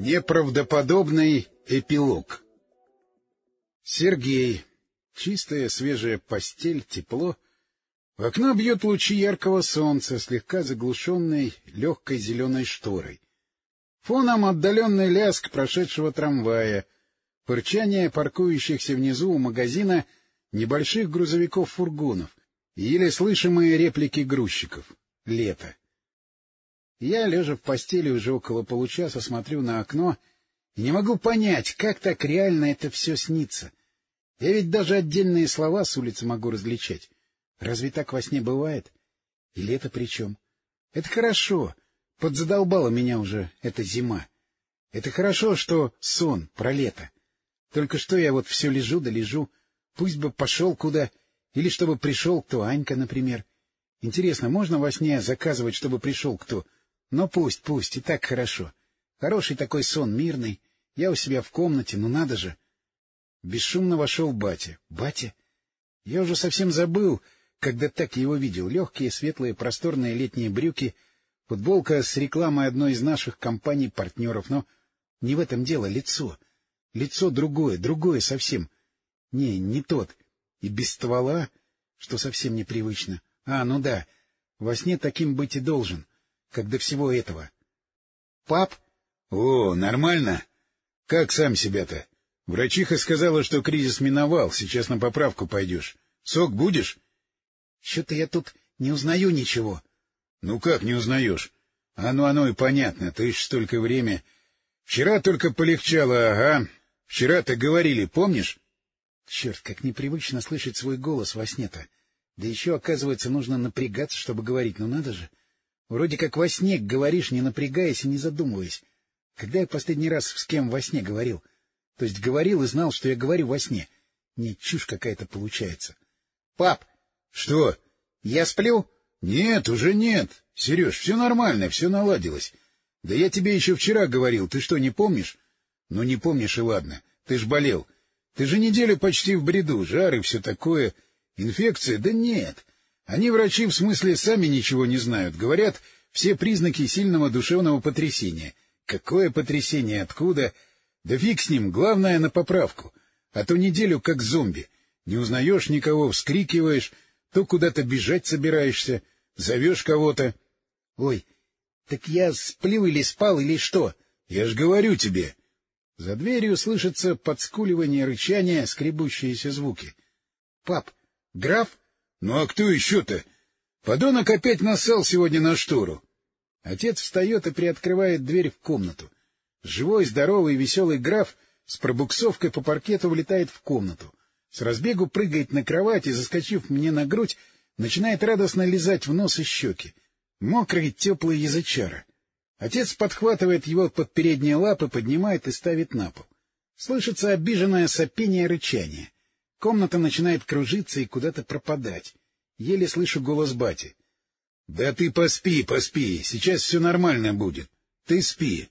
Неправдоподобный эпилог Сергей. Чистая свежая постель, тепло. В окно бьет лучи яркого солнца, слегка заглушенной легкой зеленой шторой. Фоном отдаленный ляск прошедшего трамвая, пырчание паркующихся внизу у магазина небольших грузовиков-фургонов и еле слышимые реплики грузчиков. Лето. Я, лежа в постели уже около получаса, смотрю на окно и не могу понять, как так реально это все снится. Я ведь даже отдельные слова с улицы могу различать. Разве так во сне бывает? И лето причем. Это хорошо. Подзадолбала меня уже эта зима. Это хорошо, что сон про лето. Только что я вот все лежу да лежу. Пусть бы пошел куда, или чтобы пришел кто, Анька, например. Интересно, можно во сне заказывать, чтобы пришел кто? — но пусть, пусть, и так хорошо. Хороший такой сон, мирный. Я у себя в комнате, ну надо же. Бесшумно вошел батя. Батя? Я уже совсем забыл, когда так его видел. Легкие, светлые, просторные летние брюки, футболка с рекламой одной из наших компаний-партнеров. Но не в этом дело, лицо. Лицо другое, другое совсем. Не, не тот. И без ствола, что совсем непривычно. А, ну да, во сне таким быть и должен как до всего этого. — Пап? — О, нормально. Как сам себя-то? Врачиха сказала, что кризис миновал, сейчас на поправку пойдешь. Сок будешь? — Что-то я тут не узнаю ничего. — Ну как не узнаешь? Оно оно и понятно, ты ж столько время... Вчера только полегчало, ага. Вчера-то говорили, помнишь? Черт, как непривычно слышать свой голос во сне-то. Да еще, оказывается, нужно напрягаться, чтобы говорить, ну надо же. Вроде как во сне говоришь, не напрягаясь и не задумываясь. Когда я последний раз с кем во сне говорил? То есть говорил и знал, что я говорю во сне. Не чушь какая-то получается. — Пап! — Что? — Я сплю? — Нет, уже нет. Сереж, все нормально, все наладилось. Да я тебе еще вчера говорил, ты что, не помнишь? — Ну, не помнишь и ладно. Ты ж болел. Ты же неделю почти в бреду, жар и все такое. Инфекция? Да нет. Они, врачи, в смысле, сами ничего не знают. Говорят, все признаки сильного душевного потрясения. Какое потрясение? Откуда? Да фиг с ним, главное — на поправку. А то неделю как зомби. Не узнаешь никого, вскрикиваешь, то куда-то бежать собираешься, зовешь кого-то. — Ой, так я сплю или спал, или что? Я ж говорю тебе. За дверью слышится подскуливание, рычание, скребущиеся звуки. — Пап, граф? Ну а кто еще-то? Подонок опять насал сегодня на штору. Отец встает и приоткрывает дверь в комнату. Живой, здоровый, веселый граф с пробуксовкой по паркету влетает в комнату. С разбегу прыгает на кровать и, заскочив мне на грудь, начинает радостно лизать в нос и щеки. Мокрый, теплый язычара. Отец подхватывает его под передние лапы, поднимает и ставит на пол. Слышится обиженное сопение и рычание. Комната начинает кружиться и куда-то пропадать. Еле слышу голос бати. — Да ты поспи, поспи, сейчас все нормально будет. Ты спи.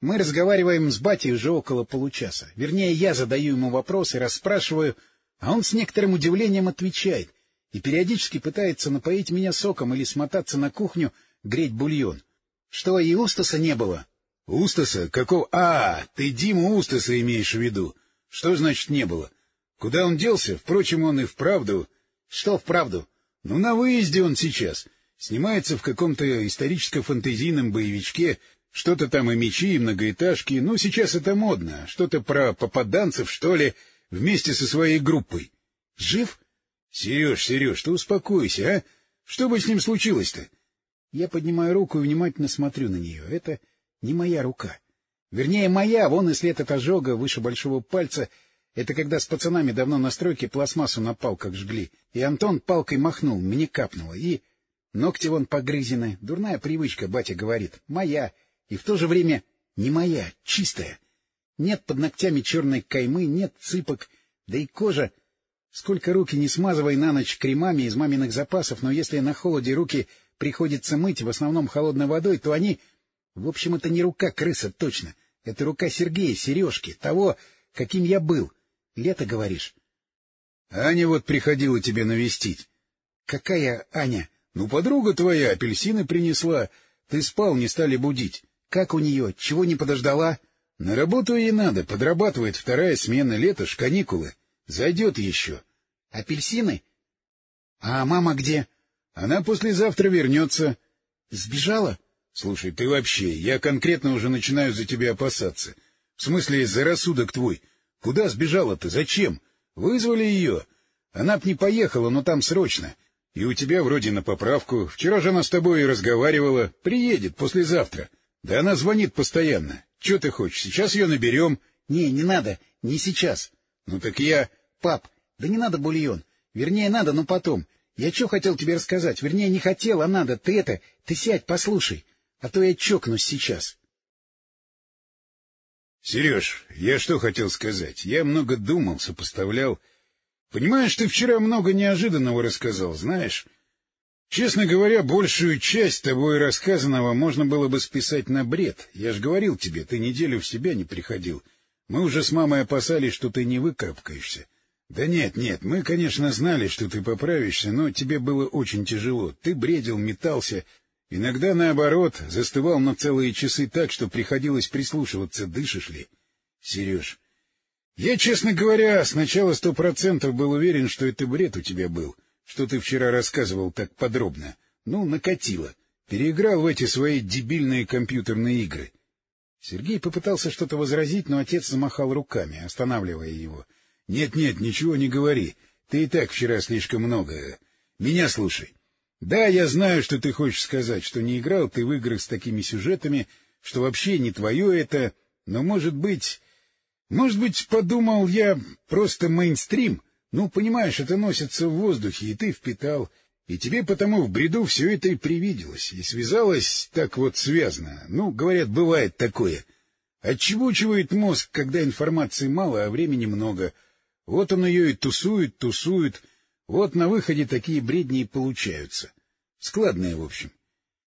Мы разговариваем с батей уже около получаса. Вернее, я задаю ему вопросы, расспрашиваю, а он с некоторым удивлением отвечает и периодически пытается напоить меня соком или смотаться на кухню греть бульон. Что, и Устаса не было? — Устаса? Какого? А, ты Диму Устаса имеешь в виду. Что значит не было? Куда он делся? Впрочем, он и вправду... Что вправду? Ну, на выезде он сейчас. Снимается в каком-то историческо-фантазийном боевичке. Что-то там и мечи, и многоэтажки. Ну, сейчас это модно. Что-то про попаданцев, что ли, вместе со своей группой. Жив? Сереж, Сереж, ты успокойся, а? Что бы с ним случилось-то? Я поднимаю руку и внимательно смотрю на нее. Это не моя рука. Вернее, моя, вон и след от ожога выше большого пальца. Это когда с пацанами давно на стройке пластмассу на палках жгли. И Антон палкой махнул, мне капнуло. И ногти вон погрызены. Дурная привычка, батя говорит. Моя. И в то же время не моя, чистая. Нет под ногтями черной каймы, нет цыпок. Да и кожа... Сколько руки не смазывай на ночь кремами из маминых запасов, но если на холоде руки приходится мыть в основном холодной водой, то они в общем, это не рука крыса, точно. Это рука Сергея, Сережки, того, каким я был. Лето, говоришь? — Аня вот приходила тебе навестить. — Какая Аня? — Ну, подруга твоя апельсины принесла. Ты спал, не стали будить. Как у нее? Чего не подождала? — На работу ей надо, подрабатывает вторая смена, лето ж, каникулы. Зайдет еще. — Апельсины? — А мама где? — Она послезавтра вернется. — Сбежала? — Слушай, ты вообще, я конкретно уже начинаю за тебя опасаться. В смысле, за рассудок твой. Куда сбежала-то? Зачем? Вызвали ее. Она б не поехала, но там срочно. И у тебя вроде на поправку. Вчера же она с тобой и разговаривала. Приедет послезавтра. Да она звонит постоянно. Че ты хочешь, сейчас ее наберем? Не, не надо, не сейчас. Ну так я... Пап, да не надо бульон. Вернее, надо, но потом. Я что хотел тебе рассказать? Вернее, не хотел, а надо. Ты это... Ты сядь, послушай. А то я чокнусь сейчас. — Сереж, я что хотел сказать? Я много думал, сопоставлял. Понимаешь, ты вчера много неожиданного рассказал, знаешь? Честно говоря, большую часть тобой рассказанного можно было бы списать на бред. Я ж говорил тебе, ты неделю в себя не приходил. Мы уже с мамой опасались, что ты не выкарабкаешься. Да нет, нет, мы, конечно, знали, что ты поправишься, но тебе было очень тяжело. Ты бредил, метался, иногда, наоборот, застывал на целые часы так, что приходилось прислушиваться, дышишь ли. Сереж, я, честно говоря, сначала сто процентов был уверен, что это бред у тебя был — что ты вчера рассказывал так подробно. Ну, накатило. Переиграл в эти свои дебильные компьютерные игры. Сергей попытался что-то возразить, но отец замахал руками, останавливая его. «Нет, — Нет-нет, ничего не говори. Ты и так вчера слишком много. Меня слушай. Да, я знаю, что ты хочешь сказать, что не играл ты в игры с такими сюжетами, что вообще не твое это, но, может быть... Может быть, подумал я, просто мейнстрим — ну, понимаешь, это носится в воздухе, и ты впитал, и тебе потому в бреду все это и привиделось, и связалось так вот связано. Ну, говорят, бывает такое. Отчебучивает мозг, когда информации мало, а времени много. Вот он ее и тусует, тусует. Вот на выходе такие бредни и получаются. Складные, в общем.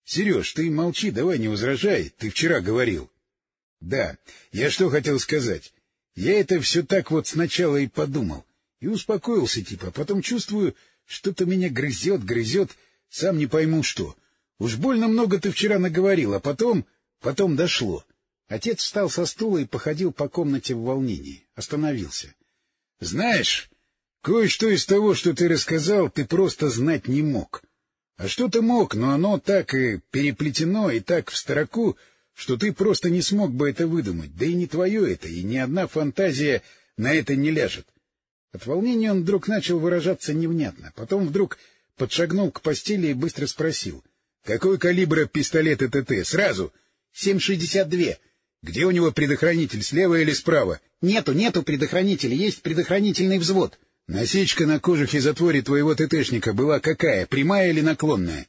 Сереж, ты молчи, давай не возражай, ты вчера говорил. Да, я что хотел сказать. Я это все так вот сначала и подумал. И успокоился типа, а потом чувствую, что-то меня грызет, грызет, сам не пойму что. Уж больно много ты вчера наговорил, а потом... потом дошло. Отец встал со стула и походил по комнате в волнении. Остановился. — Знаешь, кое-что из того, что ты рассказал, ты просто знать не мог. А что-то мог, но оно так и переплетено, и так в строку, что ты просто не смог бы это выдумать. Да и не твое это, и ни одна фантазия на это не ляжет. От волнения он вдруг начал выражаться невнятно, потом вдруг подшагнул к постели и быстро спросил. — Какой калибра пистолет ТТ? Сразу! — Семь шестьдесят две. — Где у него предохранитель, слева или справа? — Нету, нету предохранителя, есть предохранительный взвод. — Насечка на кожухе затворе твоего ТТшника была какая, прямая или наклонная?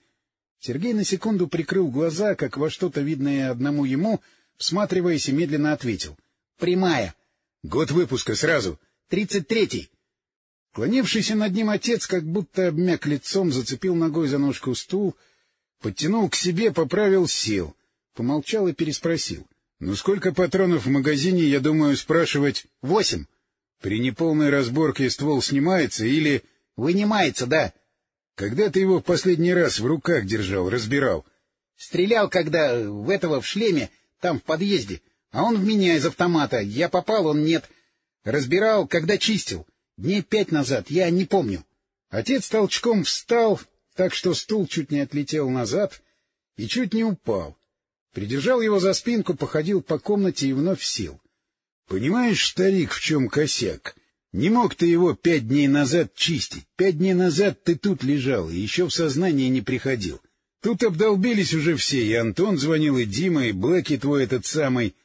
Сергей на секунду прикрыл глаза, как во что-то видное одному ему, всматриваясь и медленно ответил. — Прямая. — Год выпуска сразу. — Тридцать третий. Клонившийся над ним отец как будто обмяк лицом, зацепил ногой за ножку стул, подтянул к себе, поправил, сел, помолчал и переспросил. — Ну сколько патронов в магазине, я думаю, спрашивать... — Восемь. — При неполной разборке ствол снимается или... — Вынимается, да. — Когда ты его в последний раз в руках держал, разбирал? — Стрелял, когда в этого в шлеме, там, в подъезде. А он в меня из автомата. Я попал, он нет. Разбирал, когда чистил. Дней пять назад, я не помню. Отец толчком встал, так что стул чуть не отлетел назад и чуть не упал. Придержал его за спинку, походил по комнате и вновь сел. — Понимаешь, старик, в чем косяк? Не мог ты его пять дней назад чистить. Пять дней назад ты тут лежал и еще в сознание не приходил. Тут обдолбились уже все, и Антон звонил, и Дима, и Блэки твой этот самый.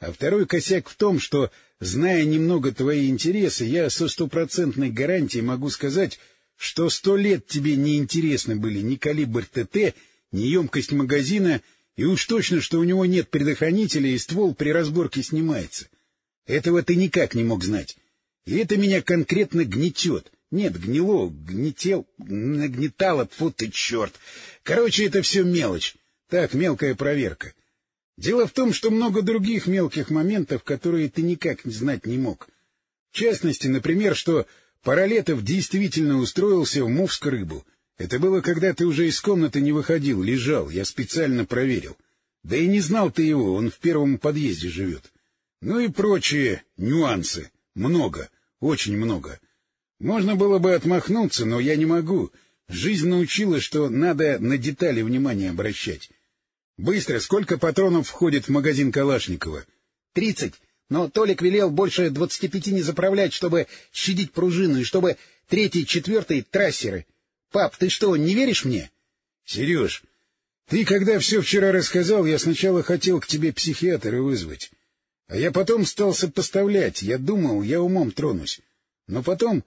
А второй косяк в том, что Зная немного твои интересы, я со стопроцентной гарантией могу сказать, что сто лет тебе не интересны были ни калибр ТТ, ни емкость магазина, и уж точно, что у него нет предохранителя и ствол при разборке снимается. Этого ты никак не мог знать. И это меня конкретно гнетет. Нет, гнило, гнетел, нагнетало, фу ты черт. Короче, это все мелочь. Так, мелкая проверка. Дело в том, что много других мелких моментов, которые ты никак знать не мог. В частности, например, что Паралетов действительно устроился в Мувск рыбу. Это было, когда ты уже из комнаты не выходил, лежал, я специально проверил. Да и не знал ты его, он в первом подъезде живет. Ну и прочие нюансы. Много, очень много. Можно было бы отмахнуться, но я не могу. Жизнь научила, что надо на детали внимание обращать. Быстро, сколько патронов входит в магазин Калашникова? — Тридцать. Но Толик велел больше двадцати пяти не заправлять, чтобы щадить пружину, и чтобы третий, четвертый — трассеры. Пап, ты что, не веришь мне? — Сереж, ты когда все вчера рассказал, я сначала хотел к тебе психиатра вызвать. А я потом стал сопоставлять, я думал, я умом тронусь. Но потом...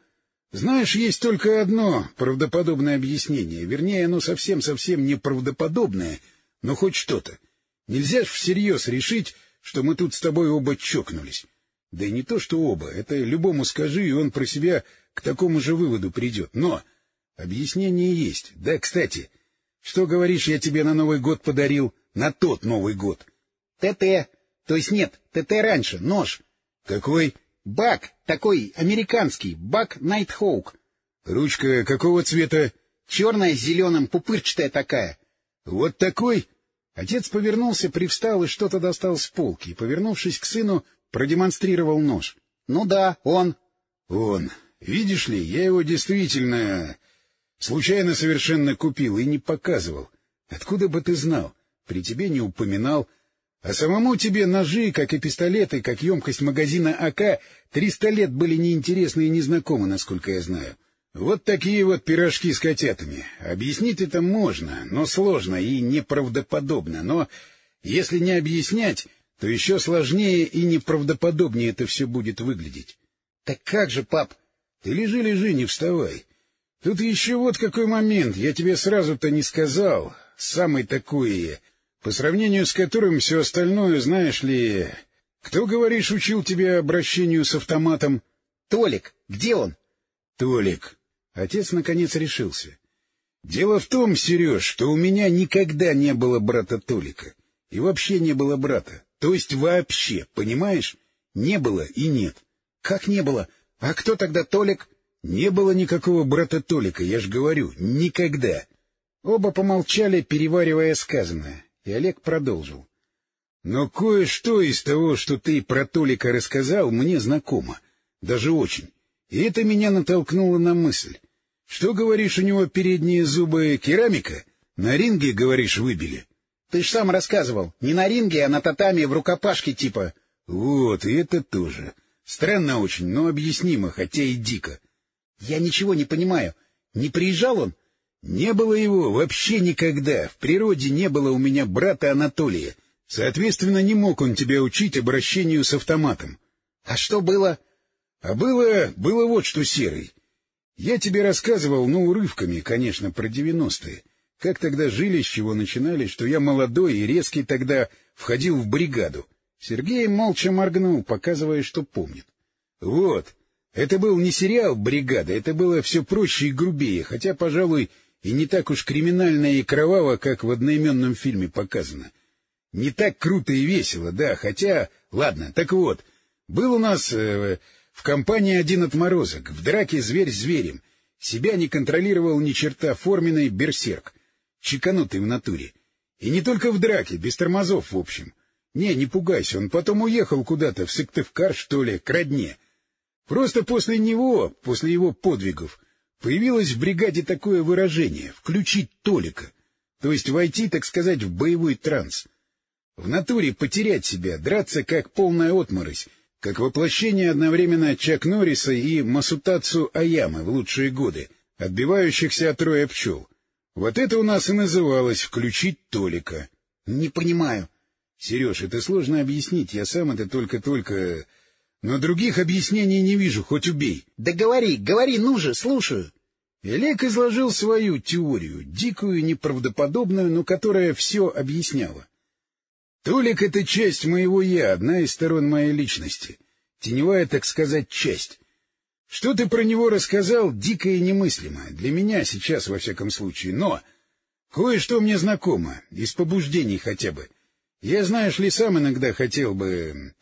Знаешь, есть только одно правдоподобное объяснение. Вернее, оно совсем-совсем не правдоподобное, но хоть что-то. Нельзя ж всерьез решить, что мы тут с тобой оба чокнулись. Да и не то, что оба. Это любому скажи, и он про себя к такому же выводу придет. Но объяснение есть. Да, кстати, что, говоришь, я тебе на Новый год подарил? На тот Новый год. ТТ. То есть нет, ТТ раньше, нож. Какой? Бак, такой американский, бак Найтхоук. Ручка какого цвета? Черная с зеленым, пупырчатая такая. Вот такой? Отец повернулся, привстал и что-то достал с полки, и, повернувшись к сыну, продемонстрировал нож. — Ну да, он. — Он. Видишь ли, я его действительно... Случайно совершенно купил и не показывал. Откуда бы ты знал? При тебе не упоминал. А самому тебе ножи, как и пистолеты, как емкость магазина АК, триста лет были неинтересны и незнакомы, насколько я знаю. Вот такие вот пирожки с котятами. Объяснить это можно, но сложно и неправдоподобно. Но если не объяснять, то еще сложнее и неправдоподобнее это все будет выглядеть. — Так как же, пап? — Ты лежи, лежи, не вставай. Тут еще вот какой момент, я тебе сразу-то не сказал, самый такой, по сравнению с которым все остальное, знаешь ли... Кто, говоришь, учил тебя обращению с автоматом? — Толик. Где он? — Толик. Отец, наконец, решился. — Дело в том, Сереж, что у меня никогда не было брата Толика. И вообще не было брата. То есть вообще, понимаешь? Не было и нет. — Как не было? А кто тогда Толик? Не было никакого брата Толика, я ж говорю, никогда. Оба помолчали, переваривая сказанное, и Олег продолжил. Но кое-что из того, что ты про Толика рассказал, мне знакомо. Даже очень. И это меня натолкнуло на мысль. Что, говоришь, у него передние зубы керамика? На ринге, говоришь, выбили? Ты ж сам рассказывал. Не на ринге, а на татами в рукопашке типа. Вот, и это тоже. Странно очень, но объяснимо, хотя и дико. Я ничего не понимаю. Не приезжал он? Не было его вообще никогда. В природе не было у меня брата Анатолия. Соответственно, не мог он тебя учить обращению с автоматом. А что было? А было... было вот что, Серый. Я тебе рассказывал, ну, урывками, конечно, про девяностые. Как тогда жили, с чего начинали, что я молодой и резкий тогда входил в бригаду. Сергей молча моргнул, показывая, что помнит. Вот. Это был не сериал «Бригада», это было все проще и грубее, хотя, пожалуй, и не так уж криминально и кроваво, как в одноименном фильме показано. Не так круто и весело, да, хотя... Ладно, так вот, был у нас э, в компании один отморозок, в драке зверь зверем. Себя не контролировал ни черта форменный берсерк, чеканутый в натуре. И не только в драке, без тормозов, в общем. Не, не пугайся, он потом уехал куда-то, в Сыктывкар, что ли, к родне. Просто после него, после его подвигов, появилось в бригаде такое выражение — «включить Толика», то есть войти, так сказать, в боевой транс. В натуре потерять себя, драться как полная отморозь, как воплощение одновременно Чак Норриса и Масутацу Аямы в лучшие годы, отбивающихся от роя пчел. Вот это у нас и называлось «включить Толика». — Не понимаю. — Сереж, это сложно объяснить, я сам это только-только... Но других объяснений не вижу, хоть убей. — Да говори, говори, ну же, слушаю. Олег изложил свою теорию, дикую, неправдоподобную, но которая все объясняла. Толик — это часть моего «я», одна из сторон моей личности. Теневая, так сказать, часть. Что ты про него рассказал, дико и немыслимо. Для меня сейчас, во всяком случае. Но кое-что мне знакомо, из побуждений хотя бы. Я, знаешь ли, сам иногда хотел бы...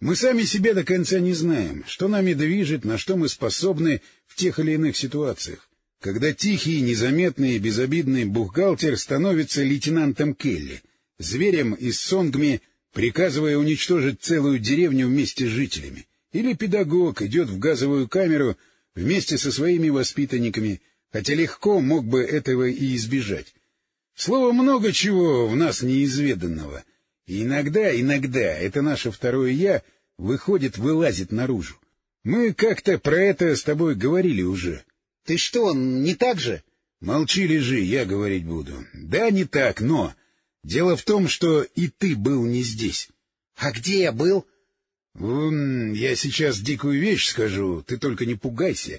Мы сами себя до конца не знаем, что нами движет, на что мы способны в тех или иных ситуациях. Когда тихий, незаметный и безобидный бухгалтер становится лейтенантом Келли, зверем из Сонгми, приказывая уничтожить целую деревню вместе с жителями. Или педагог идет в газовую камеру вместе со своими воспитанниками, хотя легко мог бы этого и избежать. Слово много чего в нас неизведанного. И иногда, иногда это наше второе «я» выходит, вылазит наружу. Мы как-то про это с тобой говорили уже. — Ты что, не так же? — Молчи, лежи, я говорить буду. Да, не так, но... Дело в том, что и ты был не здесь. — А где я был? — я сейчас дикую вещь скажу, ты только не пугайся.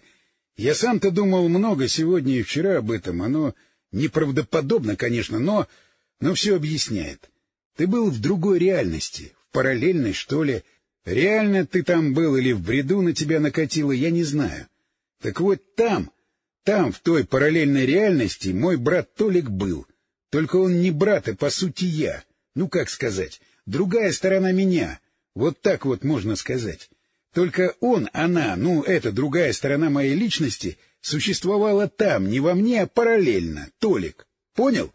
Я сам-то думал много сегодня и вчера об этом. Оно неправдоподобно, конечно, но... но все объясняет. Ты был в другой реальности, в параллельной, что ли, Реально ты там был или в бреду на тебя накатило, я не знаю. Так вот там, там, в той параллельной реальности, мой брат Толик был. Только он не брат, а по сути я. Ну, как сказать, другая сторона меня. Вот так вот можно сказать. Только он, она, ну, эта другая сторона моей личности существовала там, не во мне, а параллельно. Толик. Понял?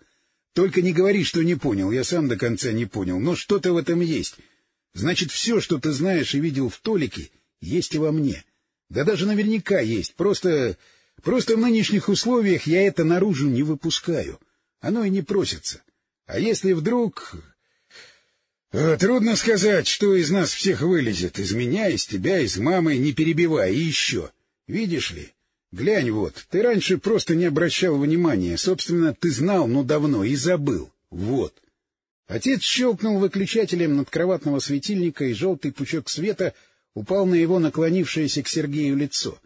Только не говори, что не понял, я сам до конца не понял, но что-то в этом есть. Значит, все, что ты знаешь и видел в Толике, есть и во мне. Да даже наверняка есть. Просто... Просто в нынешних условиях я это наружу не выпускаю. Оно и не просится. А если вдруг... Э, трудно сказать, что из нас всех вылезет. Из меня, из тебя, из мамы, не перебивай. И еще. Видишь ли? Глянь вот. Ты раньше просто не обращал внимания. Собственно, ты знал, но давно, и забыл. Вот. Отец щелкнул выключателем над кроватного светильника, и желтый пучок света упал на его наклонившееся к Сергею лицо.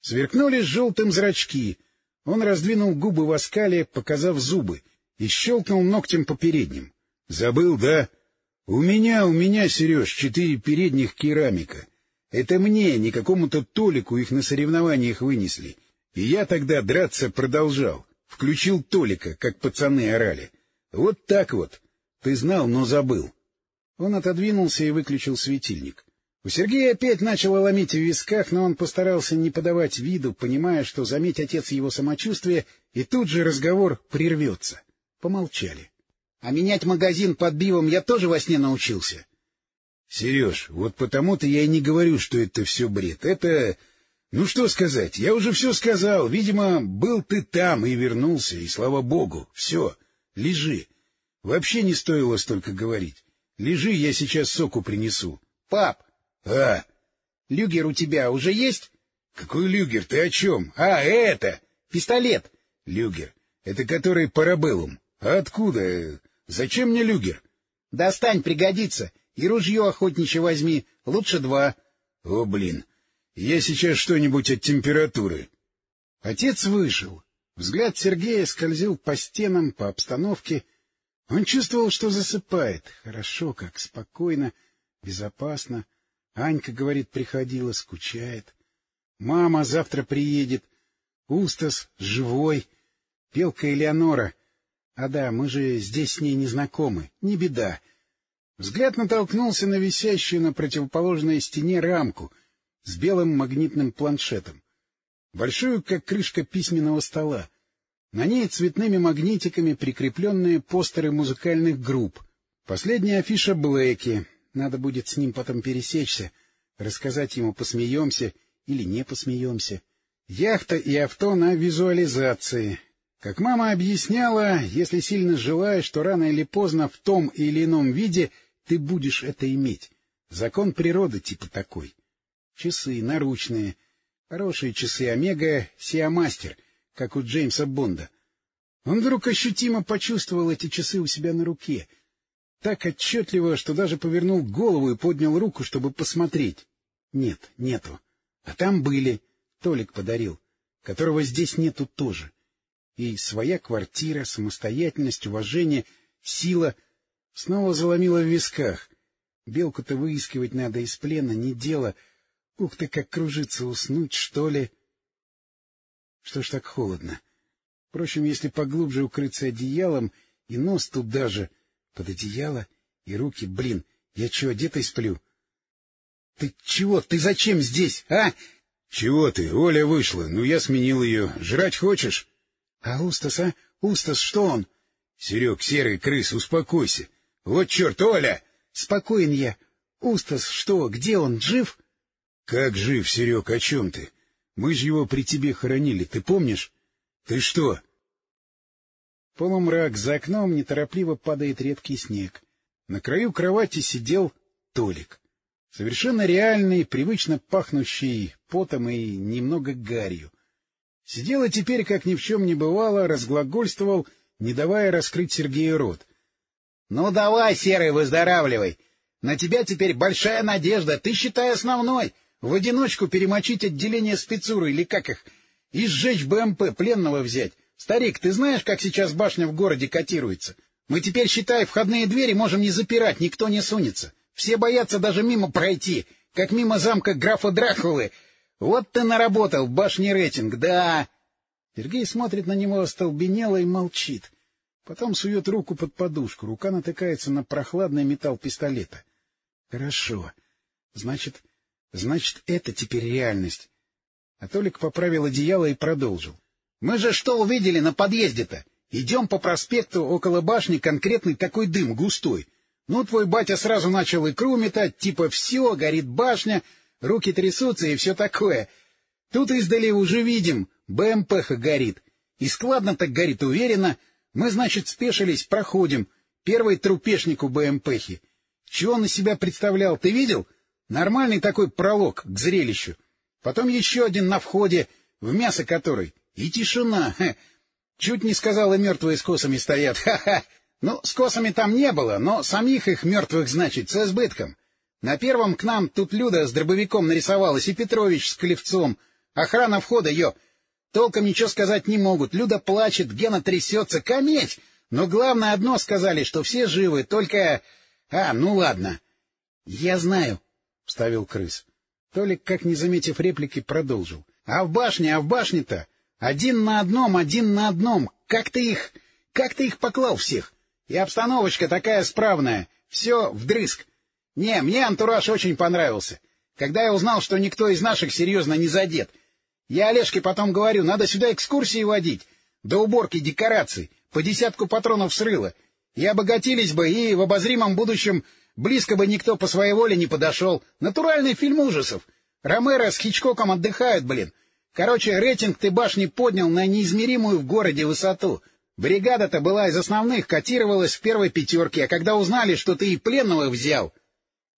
Сверкнули с желтым зрачки. Он раздвинул губы в оскале, показав зубы, и щелкнул ногтем по передним. — Забыл, да? — У меня, у меня, Сереж, четыре передних керамика. Это мне, не какому-то Толику их на соревнованиях вынесли. И я тогда драться продолжал. Включил Толика, как пацаны орали. Вот так вот. Ты знал, но забыл. Он отодвинулся и выключил светильник. У Сергея опять начало ломить в висках, но он постарался не подавать виду, понимая, что заметь отец его самочувствие, и тут же разговор прервется. Помолчали. — А менять магазин под бивом я тоже во сне научился. — Сереж, вот потому-то я и не говорю, что это все бред. Это... Ну что сказать, я уже все сказал. Видимо, был ты там и вернулся, и слава богу. Все, лежи. Вообще не стоило столько говорить. Лежи, я сейчас соку принесу. — Пап! — А? — Люгер у тебя уже есть? — Какой люгер? Ты о чем? А, это! — Пистолет. — Люгер. Это который парабеллум. А откуда? Зачем мне люгер? — Достань, пригодится. И ружье охотничье возьми. Лучше два. — О, блин. Я сейчас что-нибудь от температуры. Отец вышел. Взгляд Сергея скользил по стенам, по обстановке — он чувствовал, что засыпает. Хорошо как, спокойно, безопасно. Анька, говорит, приходила, скучает. Мама завтра приедет. Устас живой. Пелка Элеонора. А да, мы же здесь с ней не знакомы. Не беда. Взгляд натолкнулся на висящую на противоположной стене рамку с белым магнитным планшетом. Большую, как крышка письменного стола. На ней цветными магнитиками прикрепленные постеры музыкальных групп. Последняя афиша Блэки. Надо будет с ним потом пересечься, рассказать ему, посмеемся или не посмеемся. Яхта и авто на визуализации. Как мама объясняла, если сильно желаешь, что рано или поздно в том или ином виде ты будешь это иметь. Закон природы типа такой. Часы наручные. Хорошие часы Омега Сиамастер — как у Джеймса Бонда. Он вдруг ощутимо почувствовал эти часы у себя на руке. Так отчетливо, что даже повернул голову и поднял руку, чтобы посмотреть. Нет, нету. А там были. Толик подарил. Которого здесь нету тоже. И своя квартира, самостоятельность, уважение, сила снова заломила в висках. Белку-то выискивать надо из плена, не дело. Ух ты, как кружится, уснуть, что ли? Что ж так холодно? Впрочем, если поглубже укрыться одеялом, и нос туда же, под одеяло, и руки, блин, я чего, одетый сплю? — Ты чего? Ты зачем здесь, а? — Чего ты? Оля вышла. Ну, я сменил ее. Жрать хочешь? — А Устас, а? Устас, что он? Серег, серый крыс, успокойся. Вот черт, Оля! Спокоен я. Устас, что, где он, жив? Как жив, Серег, о чем ты? Мы же его при тебе хоронили, ты помнишь? Ты что? Полумрак, за окном неторопливо падает редкий снег. На краю кровати сидел Толик. Совершенно реальный, привычно пахнущий потом и немного гарью. Сидел и теперь, как ни в чем не бывало, разглагольствовал, не давая раскрыть Сергею рот. — Ну давай, Серый, выздоравливай! На тебя теперь большая надежда, ты считай основной! В одиночку перемочить отделение спецуры или как их, и сжечь БМП, пленного взять. Старик, ты знаешь, как сейчас башня в городе котируется? Мы теперь, считай, входные двери можем не запирать, никто не сунется. Все боятся даже мимо пройти, как мимо замка графа Дракулы. Вот ты наработал, башни рейтинг, да. Сергей смотрит на него остолбенело и молчит. Потом сует руку под подушку, рука натыкается на прохладный металл пистолета. Хорошо. Значит, значит, это теперь реальность. А Толик поправил одеяло и продолжил. Мы же что увидели на подъезде-то? Идем по проспекту, около башни конкретный такой дым густой. Ну, твой батя сразу начал икру метать, типа «все, горит башня», руки трясутся и все такое. Тут издали уже видим, БМПха горит. И складно так горит уверенно. Мы, значит, спешились, проходим. Первый трупешник у БМПхи. Чего он из себя представлял, ты видел? Нормальный такой пролог к зрелищу. Потом еще один на входе, в мясо который. И тишина. Ха. Чуть не сказала, мертвые с косами стоят. Ха-ха. Ну, с косами там не было, но самих их мертвых, значит, с избытком. На первом к нам тут Люда с дробовиком нарисовалась, и Петрович с клевцом. Охрана входа, ё. Толком ничего сказать не могут. Люда плачет, Гена трясется. Кометь! Но главное одно сказали, что все живы, только... А, ну ладно. — Я знаю, — вставил крыс. Толик, как не заметив реплики, продолжил. — А в башне, а в башне-то? Один на одном, один на одном. Как ты их... Как ты их поклал всех? И обстановочка такая справная. Все вдрызг. Не, мне антураж очень понравился. Когда я узнал, что никто из наших серьезно не задет. Я Олежке потом говорю, надо сюда экскурсии водить. До уборки декораций. По десятку патронов срыло. И обогатились бы, и в обозримом будущем близко бы никто по своей воле не подошел. Натуральный фильм ужасов. Ромеро с Хичкоком отдыхают, блин. Короче, рейтинг ты башни поднял на неизмеримую в городе высоту. Бригада-то была из основных, котировалась в первой пятерке, а когда узнали, что ты и пленного взял...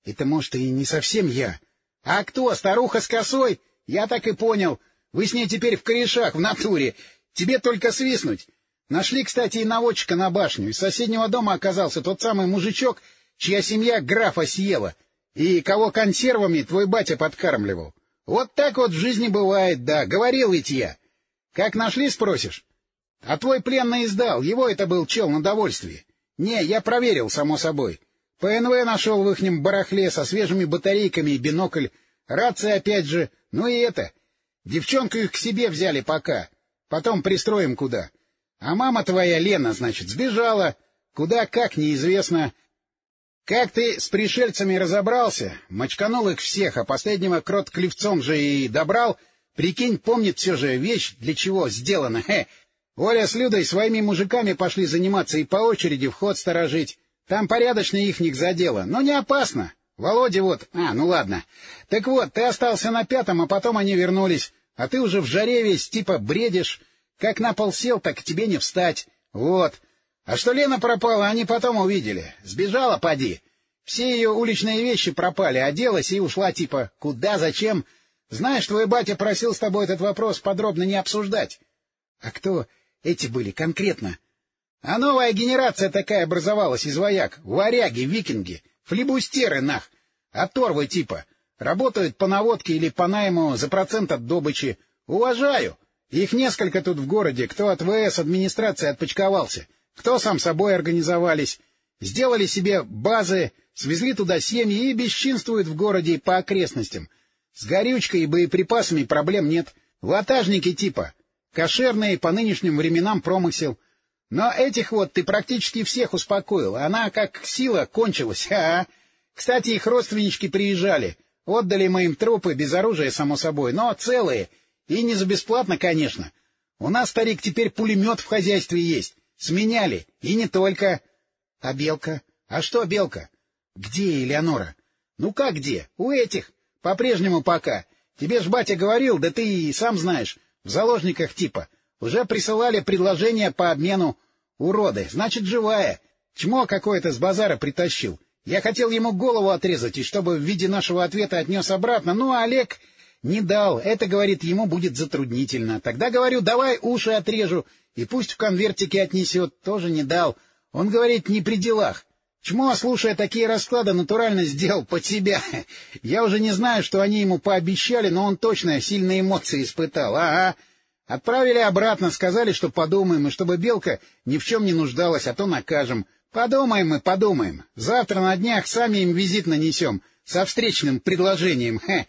Это, может, и не совсем я. А кто, старуха с косой? Я так и понял. Вы с ней теперь в корешах, в натуре. Тебе только свистнуть. Нашли, кстати, и наводчика на башню. Из соседнего дома оказался тот самый мужичок, чья семья графа съела, и кого консервами твой батя подкармливал. Вот так вот в жизни бывает, да, говорил ведь я. Как нашли, спросишь? А твой пленный издал, его это был чел на довольствие. Не, я проверил, само собой. ПНВ нашел в ихнем барахле со свежими батарейками и бинокль. Рация опять же. Ну и это. Девчонку их к себе взяли пока. Потом пристроим куда. А мама твоя, Лена, значит, сбежала. Куда, как, неизвестно. Как ты с пришельцами разобрался? Мочканул их всех, а последнего крот клевцом же и добрал. Прикинь, помнит все же вещь, для чего сделана. Хе, Оля с Людой своими мужиками пошли заниматься и по очереди вход сторожить. Там порядочный ихник задело, но не опасно. Володя вот... А, ну ладно. Так вот, ты остался на пятом, а потом они вернулись. А ты уже в жаре весь, типа, бредишь. Как на пол сел, так к тебе не встать. Вот. А что Лена пропала, они потом увидели. Сбежала, поди. Все ее уличные вещи пропали, оделась и ушла, типа, куда, зачем? Знаешь, твой батя просил с тобой этот вопрос подробно не обсуждать. А кто эти были конкретно. А новая генерация такая образовалась из вояк. Варяги, викинги, флибустеры, нах. Оторвы типа. Работают по наводке или по найму за процент от добычи. Уважаю. Их несколько тут в городе, кто от ВС администрации отпочковался, кто сам собой организовались. Сделали себе базы, свезли туда семьи и бесчинствуют в городе по окрестностям. С горючкой и боеприпасами проблем нет. Ватажники типа. Кошерный по нынешним временам промысел. Но этих вот ты практически всех успокоил. Она как сила кончилась. А, -а. Кстати, их родственнички приезжали. Отдали мы им трупы, без оружия, само собой, но целые. И не за бесплатно, конечно. У нас, старик, теперь пулемет в хозяйстве есть. Сменяли. И не только. А Белка? А что Белка? Где Элеонора? Ну как где? У этих. По-прежнему пока. Тебе ж батя говорил, да ты и сам знаешь, в заложниках типа. Уже присылали предложение по обмену. Уроды, значит, живая. Чмо какое-то с базара притащил. Я хотел ему голову отрезать, и чтобы в виде нашего ответа отнес обратно, а Олег не дал. Это, говорит, ему будет затруднительно. Тогда, говорю, давай уши отрежу, и пусть в конвертике отнесет. Тоже не дал. Он говорит, не при делах. Чмо, слушая такие расклады, натурально сделал под себя. Я уже не знаю, что они ему пообещали, но он точно сильные эмоции испытал. Ага. Отправили обратно, сказали, что подумаем, и чтобы Белка ни в чем не нуждалась, а то накажем. Подумаем мы, подумаем. Завтра на днях сами им визит нанесем, со встречным предложением. Хе.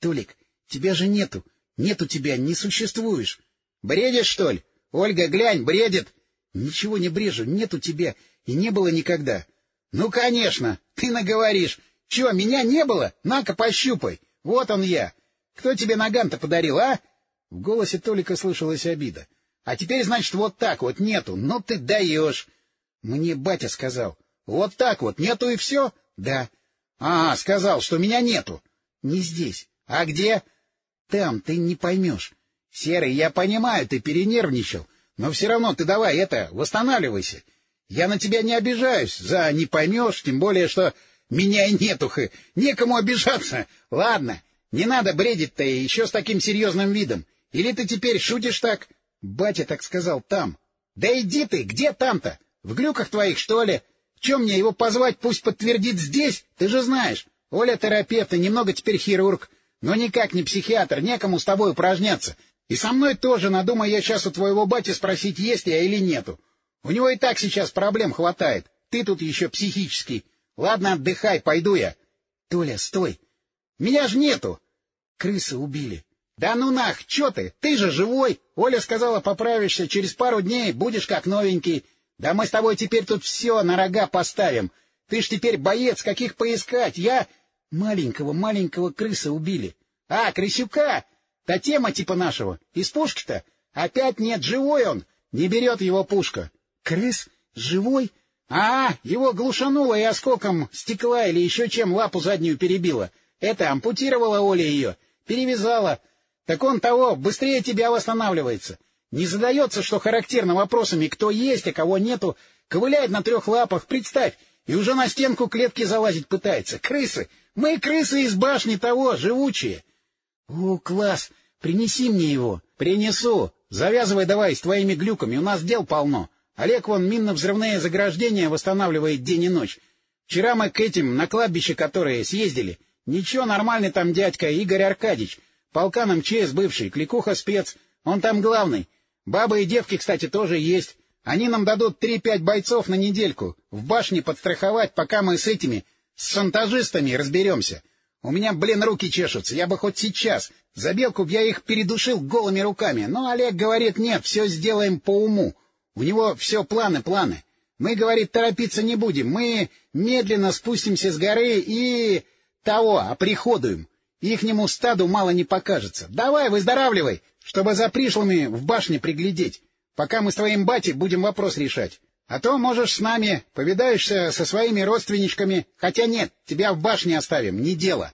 Толик, тебя же нету. Нету тебя, не существуешь. Бредишь, что ли? Ольга, глянь, бредит. Ничего не брежу, нету тебя, и не было никогда. Ну, конечно, ты наговоришь. Чего, меня не было? На-ка, пощупай. Вот он я. Кто тебе наган-то подарил, а? В голосе Толика слышалась обида. А теперь, значит, вот так вот нету. Ну ты даешь. Мне батя сказал. Вот так вот, нету и все? Да. А, сказал, что меня нету. Не здесь. А где? Там, ты не поймешь. Серый, я понимаю, ты перенервничал. Но все равно ты давай это, восстанавливайся. Я на тебя не обижаюсь за не поймешь, тем более, что меня нету, хы. Некому обижаться. Ладно, не надо бредить-то еще с таким серьезным видом. Или ты теперь шутишь так? Батя так сказал там. Да иди ты, где там-то? В глюках твоих, что ли? Чем мне его позвать, пусть подтвердит здесь? Ты же знаешь. Оля терапевт и немного теперь хирург. Но никак не психиатр, некому с тобой упражняться. И со мной тоже, надумай я сейчас у твоего бати спросить, есть я или нету. У него и так сейчас проблем хватает. Ты тут еще психический. Ладно, отдыхай, пойду я. Толя, стой. Меня ж нету. Крысы убили. Да ну нах, чё ты? Ты же живой. Оля сказала, поправишься, через пару дней будешь как новенький. Да мы с тобой теперь тут все на рога поставим. Ты ж теперь боец, каких поискать. Я... Маленького-маленького крыса убили. А, Крысюка! Та тема типа нашего. Из пушки-то. Опять нет, живой он. Не берет его пушка. Крыс? Живой? А, его глушануло и осколком стекла или еще чем лапу заднюю перебило. Это ампутировала Оля ее. Перевязала. Так он того, быстрее тебя восстанавливается. Не задается, что характерно, вопросами, кто есть, а кого нету, ковыляет на трех лапах, представь, и уже на стенку клетки залазить пытается. Крысы! Мы крысы из башни того, живучие. О, класс! Принеси мне его. Принесу. Завязывай давай с твоими глюками, у нас дел полно. Олег вон минно-взрывные заграждения восстанавливает день и ночь. Вчера мы к этим, на кладбище которые, съездили. Ничего, нормальный там дядька Игорь Аркадьевич. Полкан МЧС бывший, кликуха спец. Он там главный. Бабы и девки, кстати, тоже есть. Они нам дадут три-пять бойцов на недельку. В башне подстраховать, пока мы с этими, с шантажистами разберемся. У меня, блин, руки чешутся. Я бы хоть сейчас. За белку б я их передушил голыми руками. Но Олег говорит, нет, все сделаем по уму. У него все планы-планы. Мы, говорит, торопиться не будем. Мы медленно спустимся с горы и... того, оприходуем. Ихнему стаду мало не покажется. Давай, выздоравливай! Чтобы за пришлыми в башне приглядеть, пока мы с твоим батей будем вопрос решать. А то можешь с нами, повидаешься со своими родственничками, хотя нет, тебя в башне оставим, не дело.